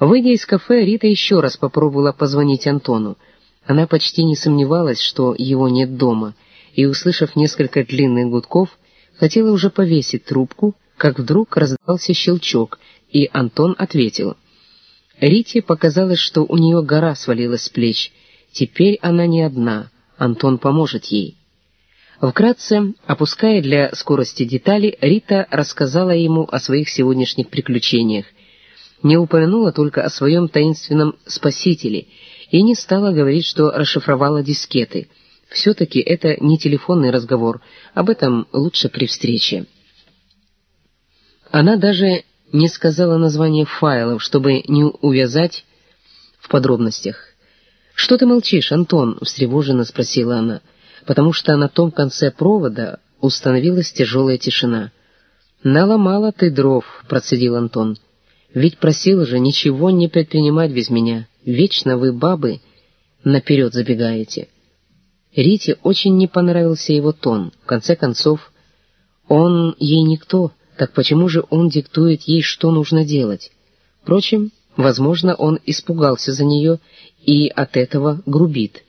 Выйдя из кафе, Рита еще раз попробовала позвонить Антону. Она почти не сомневалась, что его нет дома, и, услышав несколько длинных гудков, хотела уже повесить трубку, как вдруг раздался щелчок, и Антон ответил. Рите показалось, что у нее гора свалилась с плеч. Теперь она не одна, Антон поможет ей. Вкратце, опуская для скорости детали, Рита рассказала ему о своих сегодняшних приключениях, не упомянула только о своем таинственном спасителе и не стала говорить, что расшифровала дискеты. Все-таки это не телефонный разговор, об этом лучше при встрече. Она даже не сказала название файлов, чтобы не увязать в подробностях. «Что ты молчишь, Антон?» — встревоженно спросила она, потому что на том конце провода установилась тяжелая тишина. «Наломала ты дров», — процедил Антон. Ведь просила же ничего не предпринимать без меня. Вечно вы, бабы, наперед забегаете. Рите очень не понравился его тон. В конце концов, он ей никто, так почему же он диктует ей, что нужно делать? Впрочем, возможно, он испугался за нее и от этого грубит.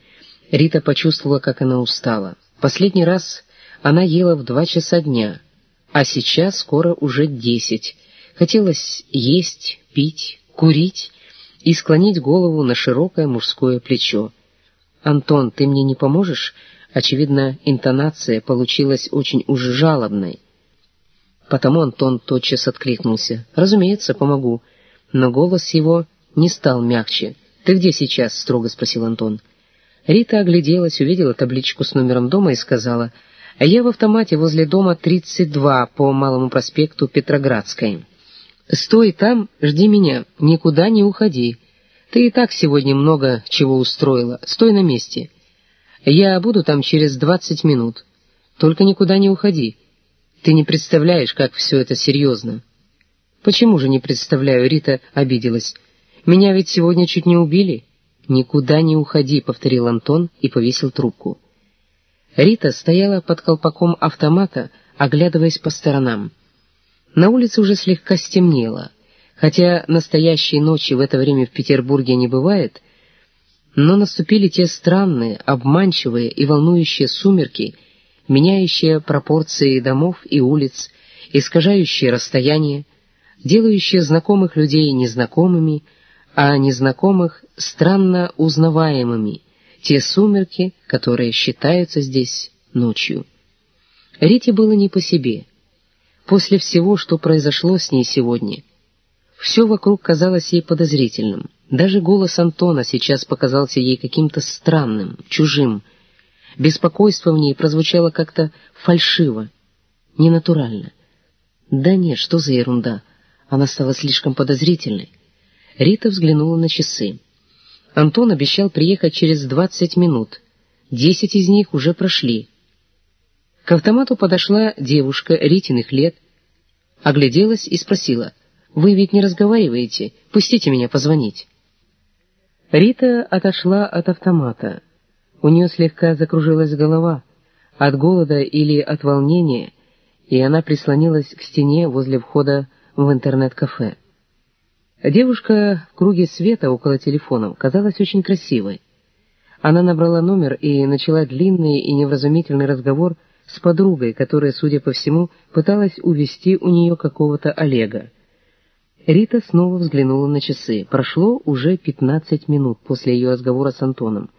Рита почувствовала, как она устала. Последний раз она ела в два часа дня, а сейчас скоро уже десять. Хотелось есть, пить, курить и склонить голову на широкое мужское плечо. «Антон, ты мне не поможешь?» Очевидно, интонация получилась очень уж жалобной. Потому Антон тотчас откликнулся. «Разумеется, помогу». Но голос его не стал мягче. «Ты где сейчас?» — строго спросил Антон. Рита огляделась, увидела табличку с номером дома и сказала, «А я в автомате возле дома 32 по Малому проспекту Петроградской». «Стой там, жди меня, никуда не уходи. Ты и так сегодня много чего устроила, стой на месте. Я буду там через двадцать минут. Только никуда не уходи. Ты не представляешь, как все это серьезно». «Почему же не представляю?» — Рита обиделась. «Меня ведь сегодня чуть не убили». «Никуда не уходи», — повторил Антон и повесил трубку. Рита стояла под колпаком автомата, оглядываясь по сторонам. На улице уже слегка стемнело. Хотя настоящей ночи в это время в Петербурге не бывает, но наступили те странные, обманчивые и волнующие сумерки, меняющие пропорции домов и улиц, искажающие расстояние, делающие знакомых людей незнакомыми, а незнакомых странно узнаваемыми, те сумерки, которые считаются здесь ночью. Рите было не по себе — После всего, что произошло с ней сегодня, все вокруг казалось ей подозрительным. Даже голос Антона сейчас показался ей каким-то странным, чужим. Беспокойство в ней прозвучало как-то фальшиво, ненатурально. Да нет, что за ерунда. Она стала слишком подозрительной. Рита взглянула на часы. Антон обещал приехать через двадцать минут. Десять из них уже прошли. К автомату подошла девушка Ритиных лет, огляделась и спросила, «Вы ведь не разговариваете? Пустите меня позвонить». Рита отошла от автомата. У нее слегка закружилась голова от голода или от волнения, и она прислонилась к стене возле входа в интернет-кафе. Девушка в круге света около телефона казалась очень красивой. Она набрала номер и начала длинный и невразумительный разговор с подругой, которая, судя по всему, пыталась увести у нее какого-то Олега. Рита снова взглянула на часы. Прошло уже пятнадцать минут после ее разговора с Антоном.